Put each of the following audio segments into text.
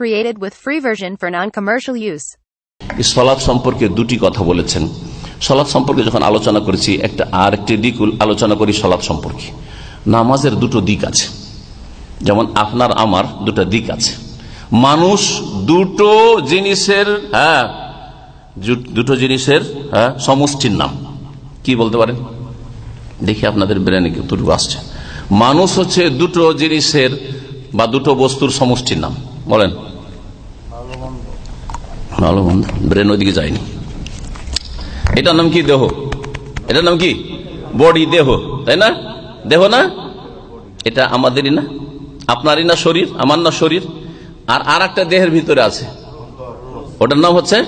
Created with free version for non-commercial use. সলাৎ সম্পর্কে দুটি কথা বলেছেন। সলাৎ সম্পর্কে যখন আলোচনা করেছি, একটা আর একটি দিক আলোচনা করি সলাৎ সম্পর্কে। নামাজের দুটো দিক আছে। যেমন আপনার, আমার দুটো দিক আছে। মানুষ দুটো জিনিসের হ্যাঁ দুটো জিনিসের হ্যাঁ সমষ্টির নাম। কি বলতে পারেন? দেখি আপনাদের ব্রেনে কতটুকু আসছে। মানুষ হচ্ছে দুটো জিনিসের বা দুটো বস্তুর সমষ্টির নাম। বলেন। ভালো মন্দ ব্রেন ওইদিকে যায়নি। এটার নাম কি দেহ? এটার নাম কি? বডি, দেহ। তাই না? দেহ না? এটা আমাদেরই না? আপনারই না শরীর? আমার না শরীর? আর আর একটা দেহের ভিতরে আছে। ওটার নাম হচ্ছে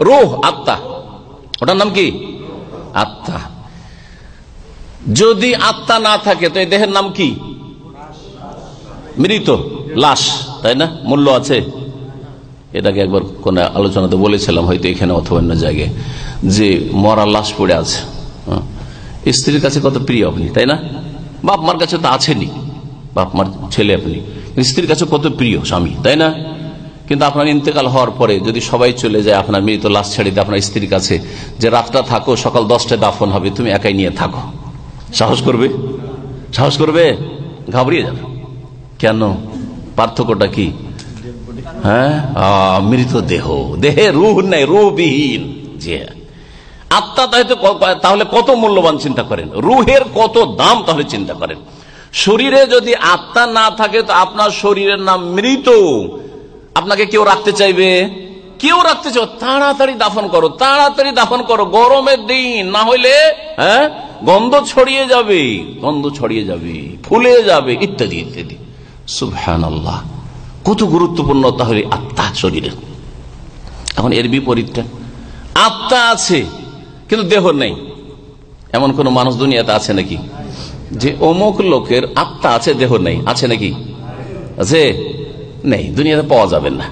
রোহ, আত্মা। ওটার নাম কি? আত্মা। যদি আত্মা না থাকে, তো এই দেহের নাম কি? মৃত। লাশ। তাই না? মূল্য আছে। এটাকে একবার কোন আলোচনাতে বলেছিলাম হয়তো এখানে অথবা অন্য জায়গায় যে মরা লাশ পড়ে আছে। স্ত্রীর কাছে কত প্রিয় আপনি, তাই না? বাপ মার কাছে তো আছেনি বাপ মার ছেলে আপনি। স্ত্রীর কাছে কত প্রিয় স্বামী, তাই না? কিন্তু আপনার ইন্তেকাল হওয়ার পরে যদি সবাই চলে যায়, আপনার মৃত লাশ ছেড়ে দিয়ে আপনার স্ত্রীর কাছে যে রাতটা থাকো, সকাল দশটায় দাফন হবে, তুমি একাই নিয়ে থাকো। সাহস করবে? সাহস করবে? ঘাবড়িয়ে যাবে। কেন? পার্থক্যটা কি? হ্যাঁ? আহ, মৃত দেহ। দেহে রুহ নেই রুহবিহীন জি। আত্মা তাহলে তাহলে কত মূল্যবান চিন্তা করেন? রুহের কত দাম তাহলে চিন্তা করেন? শরীরে যদি আত্মা না থাকে তো আপনার শরীরের নাম মৃত। আপনাকে কেউ রাখতে চাইবে? কেউ রাখতে চাও তাড়াতাড়ি দাফন করো তাড়াতাড়ি দাফন করো। গরমের দিন না হইলে হ্যাঁ? গন্ধ ছড়িয়ে যাবে গন্ধ ছড়িয়ে যাবে ফুলে যাবে ইত্যাদি ইত্যাদি। সুবহান আল্লাহ কত গুরুত্বপূর্ণ তাহলে আত্মা শরীরে এখন এর বিপরীতটা, আত্মা আছে, কিন্তু দেহ নেই। এমন কোন মানুষ দুনিয়াতে আছে নাকি? যে অমুক লোকের আত্মা আছে, দেহ নেই। আছে নাকি? আছে? নেই। দুনিয়াতে পাওয়া যাবে না।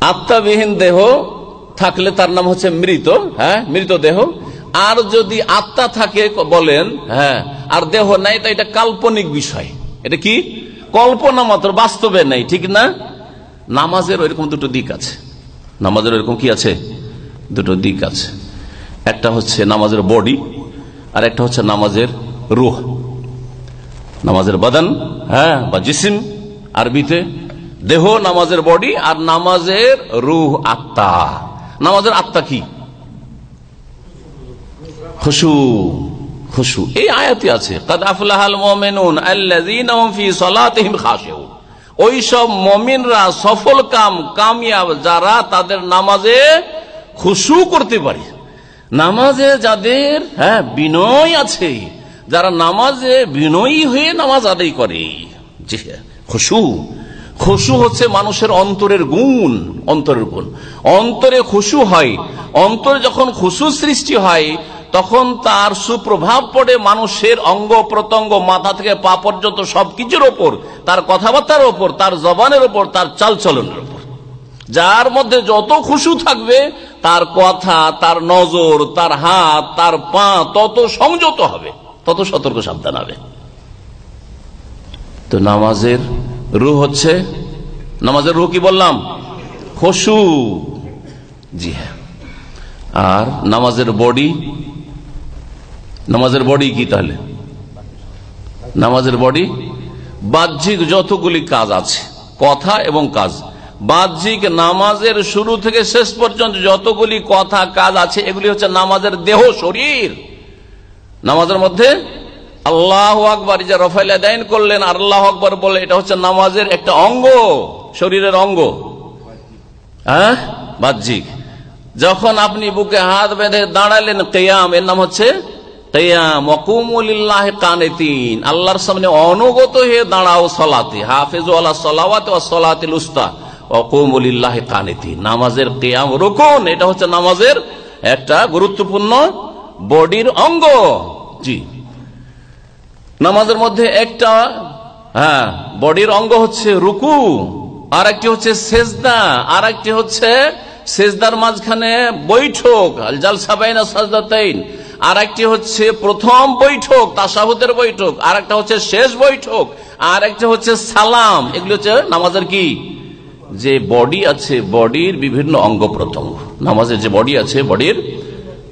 আত্মাবিহীন দেহ থাকলে তার নাম হচ্ছে মৃত হ্যাঁ? মৃত দেহ। আর যদি আত্মা থাকে, বলেন হ্যাঁ আর দেহ নাই, তো এটা কাল্পনিক বিষয়। এটা কি? কল্পনা মাত্র, বাস্তবে নেই, ঠিক না? নামাজের ওইরকম দুটো দিক আছে। নামাজের ওইরকম কি আছে? দুটো দিক আছে। একটা হচ্ছে নামাজের বডি, আর একটা হচ্ছে নামাজের রুহ। নামাজের বাদান হ্যাঁ বা জিসিম, আরবিতে দেহ, নামাজের বডি, আর নামাজের রুহ আত্মা। নামাজের আত্মা কি? খুশু। খুশু। এই আয়াতি আছে ওই সব মুমিনরা সফল কাম, কামিয়াব যারা তাদের নামাজে খুশু করতে পারে। নামাজে যাদের হ্যাঁ বিনয় আছে, যারা নামাজে বিনয়ী হয়ে নামাজ আদায় করে খুশু। খুশু হচ্ছে মানুষের অন্তরের গুণ অন্তরের গুণ। অন্তরে খুশু হয়, অন্তরে যখন খুশু সৃষ্টি হয় তখন তার সুপ্রভাব পড়ে মানুষের অঙ্গ প্রত্যঙ্গ, মাথা থেকে পা পর্যন্ত সবকিছুর ওপর, তার কথাবার্তার ওপর, তার জবানের ওপর, তার চালচলনের ওপর। যার মধ্যে যত খুশু থাকবে, তার কথা, তার নজর, তার হাত, তার পা তত সংযত হবে, তত সতর্ক সাবধান হবে। তো নামাজের রু হচ্ছে, নামাজের রু কি বললাম? খুশু। জি হ্যাঁ। আর নামাজের বডি নামাজের বডি কি তাহলে? নামাজের বডি বাহ্যিক যতগুলি কাজ আছে, কথা এবং কাজ, বাহ্যিক নামাজের শুরু থেকে শেষ পর্যন্ত যতগুলি কথা, কাজ আছে, এগুলি হচ্ছে নামাজের দেহ, শরীর। নামাজের মধ্যে আল্লাহ আকবর যে রফাইল আদায়ন করলেন আর আল্লাহ আকবর বলে, এটা হচ্ছে নামাজের একটা অঙ্গ, শরীরের অঙ্গ। হ্যাঁ? বাহ্যিক। যখন আপনি বুকে হাত বেঁধে দাঁড়ালেন, কেয়াম, এর নাম হচ্ছে আল্লাহর সামনে অনুগত হয়ে দাঁড়াও সলাতে। হাফেজ সলাতিল উস্তা। অকুমুল্লাহ কানেতিন। নামাজের কেয়াম, রোকন, এটা হচ্ছে নামাজের একটা গুরুত্বপূর্ণ বডির অঙ্গ। জি। নামাজের মধ্যে একটা হ্যাঁ বডির অঙ্গ হচ্ছে রুকু। আর একটি হচ্ছে সেজদা। আর একটি হচ্ছে সেজদার মাঝখানে বৈঠক। জাল সাবাইনা সাজদাতাইন। আর একটি হচ্ছে প্রথম বৈঠক, তাসাহুদের বৈঠক আর একটা হচ্ছে শেষ বৈঠক আর একটা হচ্ছে সালাম। এগুলো হচ্ছে নামাজের কি? যে বডি আছে, বডির বিভিন্ন অঙ্গ প্রত্যঙ্গ। নামাজের যে বডি আছে, বডির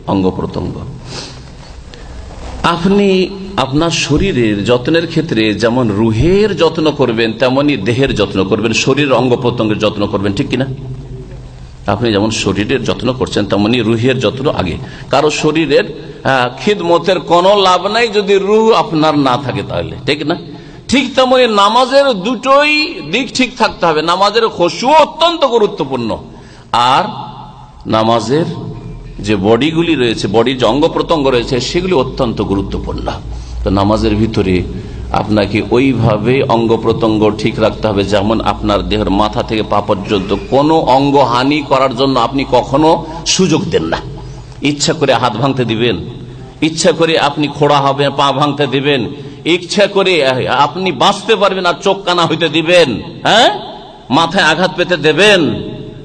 অঙ্গ প্রত্যঙ্গ। আপনি আপনার শরীরের যত্নের ক্ষেত্রে যেমন রুহের যত্ন করবেন, তেমনি দেহের যত্ন করবেন, শরীরের অঙ্গ প্রত্যঙ্গের যত্ন করবেন, ঠিক কিনা? আপনি যেমন শরীরের যত্ন করছেন, তেমনি রুহের যত্ন আগে। কারও শরীরের খিদমতের কোনো লাভ নাই যদি রুহ আপনার না থাকে তাহলে, ঠিক না? ঠিক তেমনি নামাজের দুটোই দিক ঠিক থাকতে হবে। নামাজের খসু অত্যন্ত গুরুত্বপূর্ণ। আর নামাজের যে বডিগুলি রয়েছে, বডির যে অঙ্গ প্রত্যঙ্গ রয়েছে, সেগুলি অত্যন্ত গুরুত্বপূর্ণ। তো নামাজের ভিতরে আপনাকে ওইভাবে অঙ্গ প্রত্যঙ্গ ঠিক রাখতে হবে, যেমন আপনার দেহের মাথা থেকে পা পর্যন্ত কোনো অঙ্গ হানি করার জন্য আপনি কখনো সুযোগ দেন না। ইচ্ছা করে হাত ভাঙতে দিবেন, ইচ্ছা করে আপনি খোড়া হবে পা ভাঙতে দিবেন, ইচ্ছা করে আপনি বাঁচতে পারবেন আর চোখ কানা হইতে দিবেন হ্যাঁ? মাথায় আঘাত পেতে দেবেন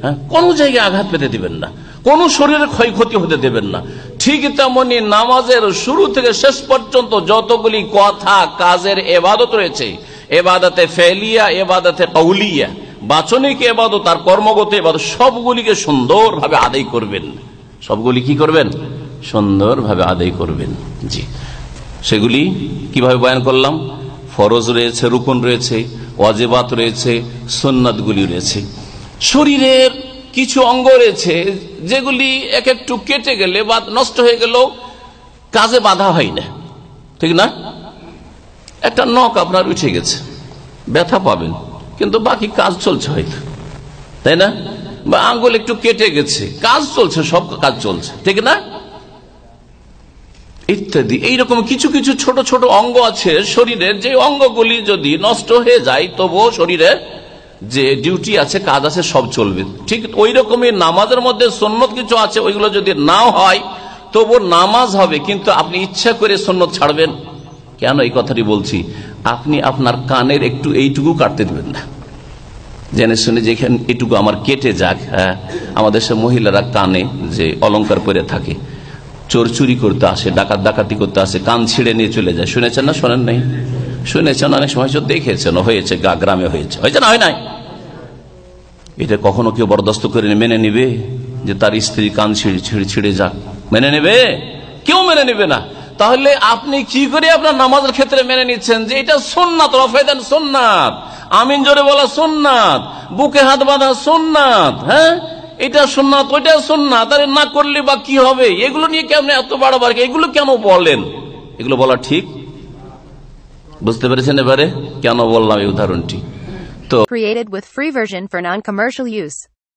হ্যাঁ? কোনো জায়গায় আঘাত পেতে দিবেন না, কোন শরীরের ক্ষয়ক্ষতি হতে দেবেন না। ঠিক তেমনি নামাজের শুরু থেকে শেষ পর্যন্ত যতগুলি কথা কাজের এবাদত রয়েছে, এবাদতে ফেলিয়া, এবাদতে কৌলিয়া, বাচনিক এবাদত আর কর্মগত এবাদত, সবগুলিকে সুন্দরভাবে আদায় করবেন। সবগুলি কি করবেন? সুন্দরভাবে আদায় করবেন। জি। সেগুলি কীভাবে বয়ান করলাম? ফরজ রয়েছে, রুকন রয়েছে, ওয়াজেবাত রয়েছে সোননাথগুলি রয়েছে। শরীরের কিছু অঙ্গ রয়েছে যেগুলি এক একটু কেটে গেলে বা নষ্ট হয়ে গেল কাজে বাধা হয় না। ঠিক না? একটা নখ আপনার উঠে গেছে, ব্যথা পাবেন, কিন্তু বাকি কাজ চলছে হয়তো। তাই না? বা আঙ্গুল একটু কেটে গেছে, কাজ চলছে, সব কাজ চলছে। ঠিক না? ইত্যাদি। এইরকম কিছু কিছু ছোট ছোট অঙ্গ আছে শরীরের, যে অঙ্গগুলি যদি নষ্ট হয়ে যায়, তবুও শরীরের যে ডিউটি আছে, কাজ আছে, সব চলবে। ঠিক ওই রকমই নামাজের মধ্যে সন্ন্যত কিছু আছে, ওইগুলো যদি নাও হয় তবু নামাজ হবে, কিন্তু আপনি ইচ্ছা করে সন্ন্যত ছাড়বেন। কেন এই কথাটি বলছি? আপনি আপনার কানের একটু এইটুকু কাটতে দেবেন না। জেনে শুনে যেখানে এটুকু আমার কেটে যাক হ্যাঁ? আমাদের সব মহিলারা কানে যে অলঙ্কার পরে থাকে। চোর চুরি করতে আসে, ডাকাত ডাকাতি করতে আসে, কান ছিঁড়ে নিয়ে চলে যায়। শুনেছেন না? শোনেন নাই? শুনেছেন, অনেক সময় দেখেছেন হয়েছে গ্রামে হয়েছে। হয়েছে না, হয় নাই? এটা কখনো কেউ বরদাস্ত করে মেনে নিবে? যে তার স্ত্রী কান ছিঁড়ে ছিঁড়ে ছিঁড়ে যাক। মেনে নেবে? কেউ মেনে নেবে না। তাহলে আপনি কি করে আপনার নামাজের ক্ষেত্রে মেনে নিচ্ছেন? যে এটা সোননাথ রফেদান সোননাথ আমিন জোরে বলা সোননাথ বুকে হাত বাঁধা সোননাথ হ্যাঁ? এটা সোননাথ ওইটা সোননাথ আরে না করলে বা কি হবে? এগুলো নিয়ে কেমন এত বাড়াবার এগুলো কেন বলেন? এগুলো বলা ঠিক? বুঝতে পেরেছেন এবারে কেন বললাম এই উদাহরণটি Created with free version for non-commercial use.